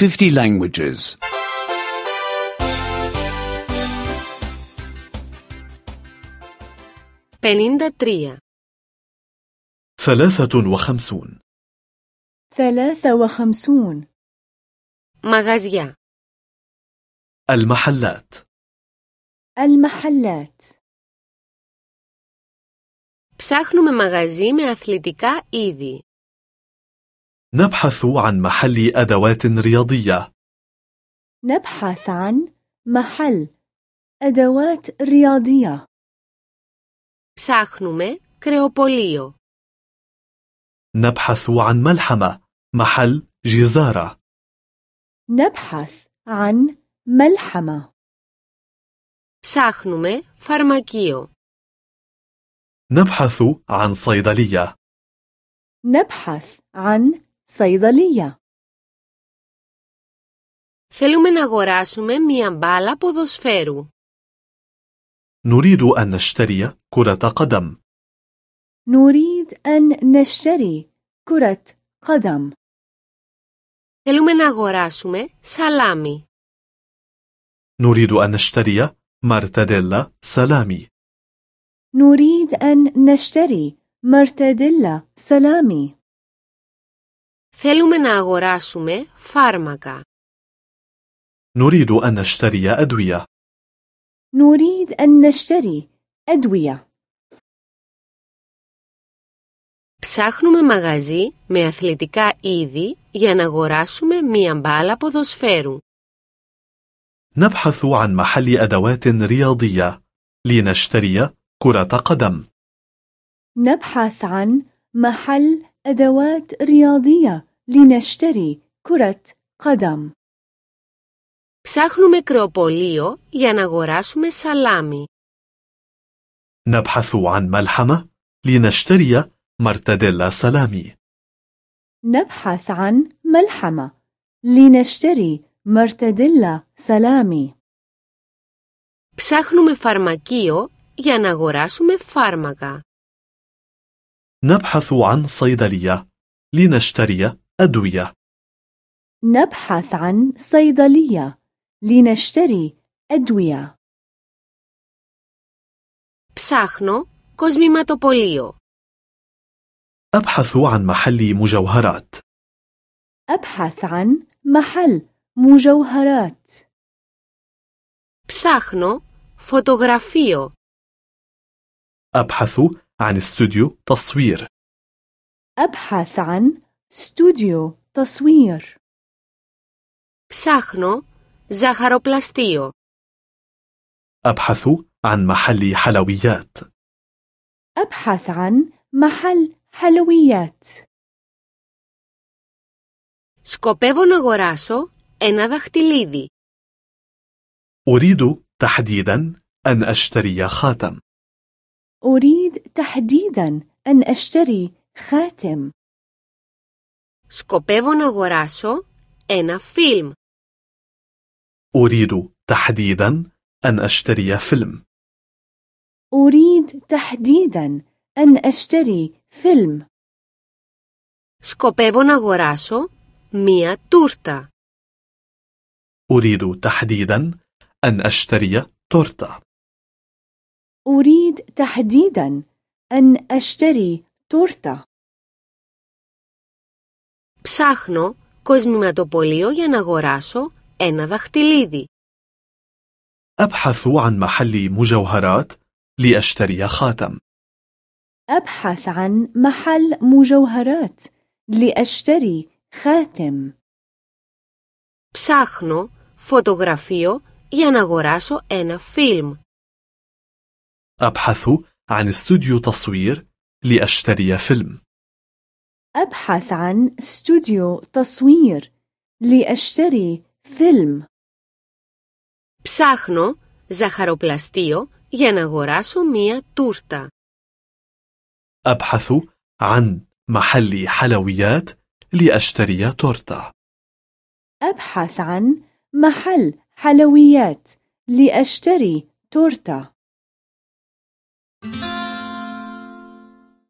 50 languages. 53. ثلاثة وخمسون ثلاثة وخمسون Μαγαζιά. المحلات المحلات Ψάχνουμε μαγαζί με αθλητικά είδη. نبحث عن محل أدوات رياضية نبحث عن محل أدوات رياضية Ψάχνουμε κρεοπολείο. نبحث عن ملحمة محل جزارة نبحث عن ملحمة Ψάχνουμε φαρμακείο. نبحث عن صيدلية نبحث عن صيدلية Θέλουμε να αγοράσουμε μία μπάλα ποδοσφαίρου. نريد أن نشتري كرة قدم نريد أن نشتري كرة قدم Θέλουμε να αγοράσουμε σαλάμι. نريد أن نشتري مرتديلا سلامي نريد أن نشتري مرتديلا سلامي Θέλουμε να αγοράσουμε φάρμακα. نريد أن نشتري أدوية نريد أن نشتري أدوية Ψάχνουμε μαγαζί με αθλητικά είδη για να αγοράσουμε μία μπάλα ποδοσφαίρου. نبحث عن محل أدوات رياضية لنشتري كرة قدم نبحث عن محل أدوات رياضية لنشتري كرة قدم Ψάχνουμε κρεοπολείο για να αγοράσουμε σαλάμι. نبحث عن ملحمة لنشتري مرتديلا سلامي نبحث عن ملحمة لنشتري مرتديلا سلامي Ψάχνουμε φαρμακείο για να αγοράσουμε φάρμακα. نبحث عن صيدلية لنشتري أدوية نبحث عن صيدلية لنشتري أدوية Ψάχνω κοσμηματοπολείο. أبحث عن محل مجوهرات أبحث عن محل مجوهرات Ψάχνω φωτογραφείο. أبحث عن استوديو تصوير أبحث عن استوديو تصوير Ψάχνω ζαχαροπλαστείο. أبحث عن محل حلويات أبحث عن محل حلويات Σκοπεύω να αγοράσω ένα δαχτυλίδι. أريد تحديدا أن أشتري خاتم أريد تحديدا أن أشتري خاتم Σκοπεύω να αγοράσω ένα φιλμ. أريد تحديدا أن أشتري فيلم أريد تحديدا أن أشتري فيلم Σκοπεύω να αγοράσω μία τούρτα. أريد تحديدا أن أشتري تورتة أريد تحديدا أن أشتري تورتة Ψάχνω κοσμηματοπολείο για να αγοράσω ένα δαχτυλίδι. أبحث عن محل مجوهرات لأشتري خاتم أبحث عن محل مجوهرات لأشتري خاتم Ψάχνω φωτογραφείο για να αγοράσω ένα φιλμ. أبحث عن استوديو تصوير لأشتري فيلم أبحث عن استوديو تصوير لأشتري فيلم Ψάχνω ζαχαροπλαστείο για να αγοράσω μία τούρτα. أبحث عن محل حلويات لأشتري تورتة أبحث عن محل حلويات لأشتري تورتة